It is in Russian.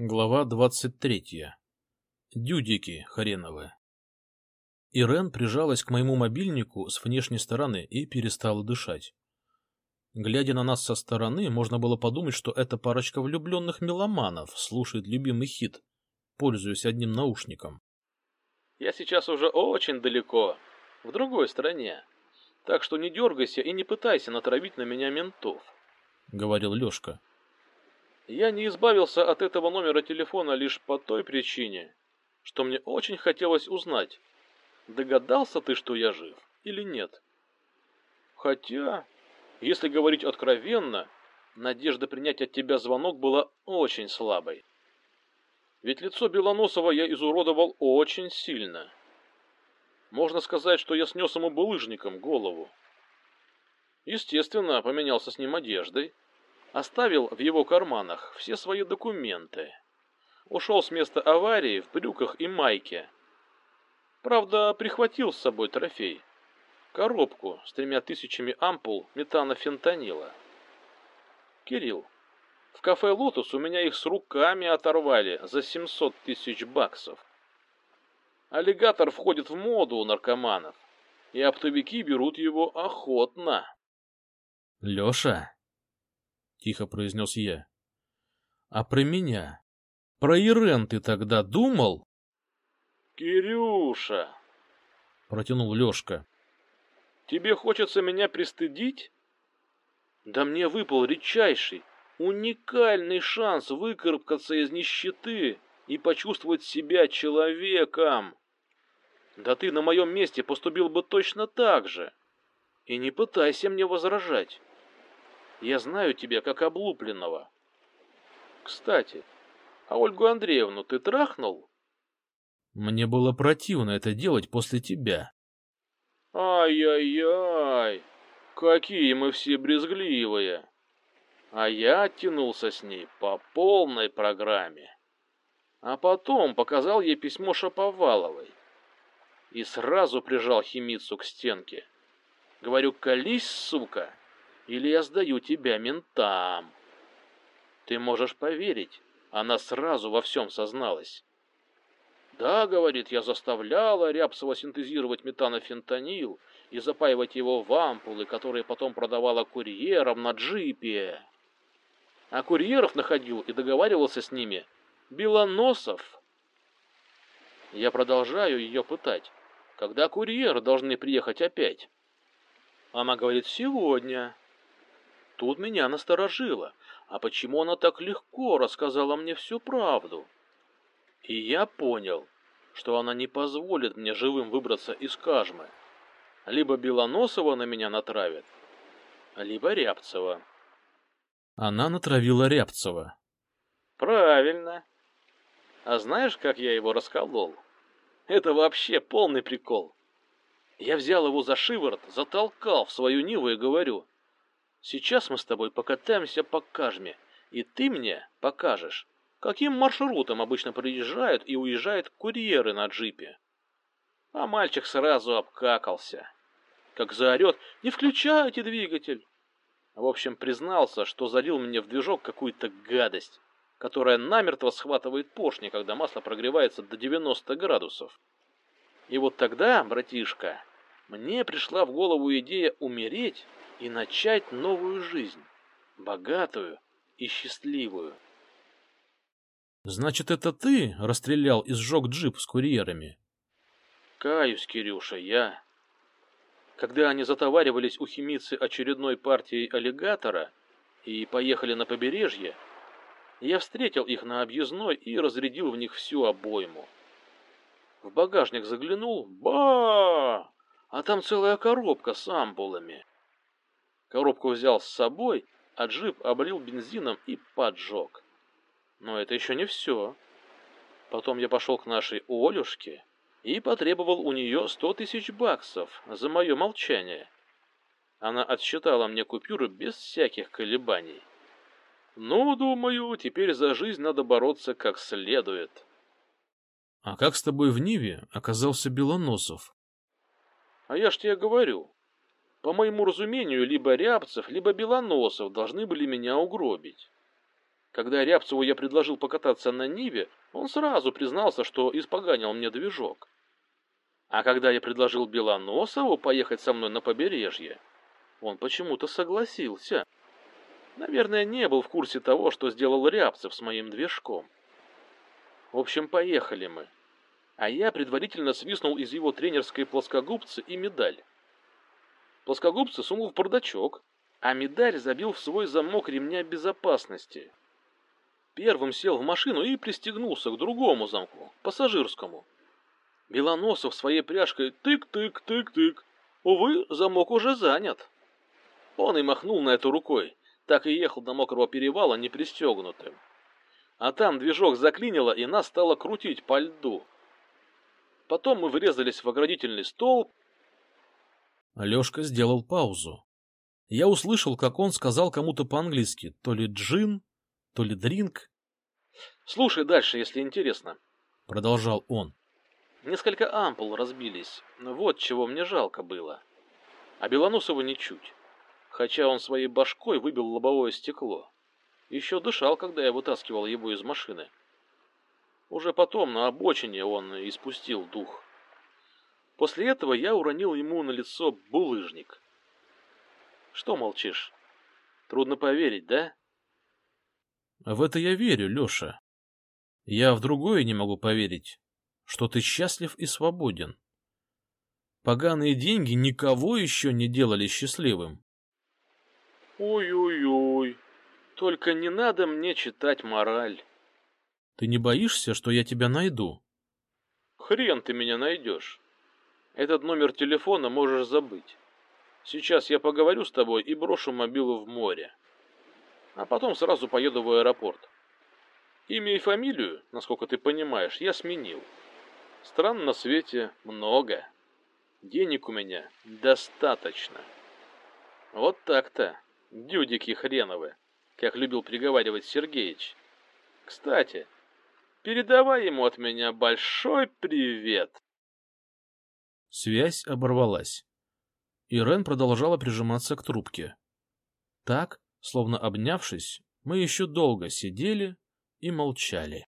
Глава двадцать третья. Дюдики хреновы. Ирен прижалась к моему мобильнику с внешней стороны и перестала дышать. Глядя на нас со стороны, можно было подумать, что эта парочка влюбленных меломанов слушает любимый хит, пользуясь одним наушником. «Я сейчас уже очень далеко, в другой стране, так что не дергайся и не пытайся натравить на меня ментов», — говорил Лешка. Я не избавился от этого номера телефона лишь по той причине, что мне очень хотелось узнать, догадался ты, что я жив или нет. Хотя, если говорить откровенно, надежда принять от тебя звонок была очень слабой. Ведь лицо Белоносова я изуродовал очень сильно. Можно сказать, что я снес ему булыжником голову. Естественно, поменялся с ним одеждой, Оставил в его карманах все свои документы. Ушел с места аварии в брюках и майке. Правда, прихватил с собой трофей. Коробку с тремя тысячами ампул метанофентанила. Кирилл, в кафе «Лотос» у меня их с руками оторвали за 700 тысяч баксов. Аллигатор входит в моду у наркоманов, и оптовики берут его охотно. Леша, — тихо произнес я. — А про меня? Про Ирен ты тогда думал? — Кирюша! — протянул Лешка. — Тебе хочется меня пристыдить? Да мне выпал редчайший, уникальный шанс выкарабкаться из нищеты и почувствовать себя человеком. Да ты на моем месте поступил бы точно так же. И не пытайся мне возражать. Я знаю тебя как облупленного. Кстати, а Ольгу Андреевну ты трахнул? Мне было противно это делать после тебя. Ай-яй-яй, какие мы все брезгливые. А я оттянулся с ней по полной программе. А потом показал ей письмо Шаповаловой. И сразу прижал химицу к стенке. Говорю, колись, сука, или я сдаю тебя ментам. Ты можешь поверить, она сразу во всем созналась. Да, говорит, я заставляла Рябцева синтезировать метанофентанил и запаивать его в ампулы, которые потом продавала курьерам на джипе. А курьеров находил и договаривался с ними Белоносов. Я продолжаю ее пытать. Когда курьеры должны приехать опять? Она говорит, сегодня. Тут меня насторожило. А почему она так легко рассказала мне всю правду? И я понял, что она не позволит мне живым выбраться из Кажмы. Либо Белоносова на меня натравит, либо Рябцева. Она натравила Рябцева. Правильно. А знаешь, как я его расколол? Это вообще полный прикол. Я взял его за шиворот, затолкал в свою Ниву и говорю — Сейчас мы с тобой покатаемся по Кажме, и ты мне покажешь, каким маршрутом обычно приезжают и уезжают курьеры на джипе. А мальчик сразу обкакался. Как заорет, не включайте двигатель. В общем, признался, что залил мне в движок какую-то гадость, которая намертво схватывает поршни, когда масло прогревается до 90 градусов. И вот тогда, братишка, мне пришла в голову идея умереть и начать новую жизнь, богатую и счастливую. Значит, это ты расстрелял и сжег джип с курьерами? Каюсь, Кирюша, я. Когда они затоваривались у химицы очередной партией аллигатора и поехали на побережье, я встретил их на объездной и разрядил в них всю обойму. В багажник заглянул, ба! А там целая коробка с ампулами. Коробку взял с собой, а джип облил бензином и поджег. Но это еще не все. Потом я пошел к нашей Олюшке и потребовал у нее сто тысяч баксов за мое молчание. Она отсчитала мне купюры без всяких колебаний. Ну, думаю, теперь за жизнь надо бороться как следует. А как с тобой в Ниве оказался Белоносов? А я ж тебе говорю, по моему разумению, либо Рябцев, либо Белоносов должны были меня угробить. Когда Рябцеву я предложил покататься на Ниве, он сразу признался, что испоганил мне движок. А когда я предложил Белоносову поехать со мной на побережье, он почему-то согласился. Наверное, не был в курсе того, что сделал Рябцев с моим движком. В общем, поехали мы. А я предварительно свистнул из его тренерской плоскогубцы и медаль. Плоскогубцы сунул в бардачок, а медаль забил в свой замок ремня безопасности. Первым сел в машину и пристегнулся к другому замку, пассажирскому. Белоносов своей пряжкой тык-тык-тык-тык. Увы, замок уже занят. Он и махнул на эту рукой, так и ехал до мокрого перевала непристегнутым. А там движок заклинило, и нас стало крутить по льду. Потом мы врезались в оградительный столб. Алешка сделал паузу. Я услышал, как он сказал кому-то по-английски, то ли джин, то ли дринк. Слушай дальше, если интересно. Продолжал он. Несколько ампул разбились. Вот чего мне жалко было. А Белоносова ничуть. Хотя он своей башкой выбил лобовое стекло. Еще дышал, когда я вытаскивал его из машины. Уже потом на обочине он испустил дух. После этого я уронил ему на лицо булыжник. Что молчишь? Трудно поверить, да? В это я верю, Леша. Я в другое не могу поверить, что ты счастлив и свободен. Поганые деньги никого еще не делали счастливым. Ой-ой-ой, только не надо мне читать мораль. Ты не боишься, что я тебя найду? Хрен ты меня найдешь. Этот номер телефона можешь забыть. Сейчас я поговорю с тобой и брошу мобилу в море а потом сразу поеду в аэропорт. Имя и фамилию, насколько ты понимаешь, я сменил. Стран на свете много. Денег у меня достаточно. Вот так-то, дюдики хреновы, как любил приговаривать Сергеич. Кстати, передавай ему от меня большой привет. Связь оборвалась. Ирен продолжала прижиматься к трубке. Так, Словно обнявшись, мы еще долго сидели и молчали.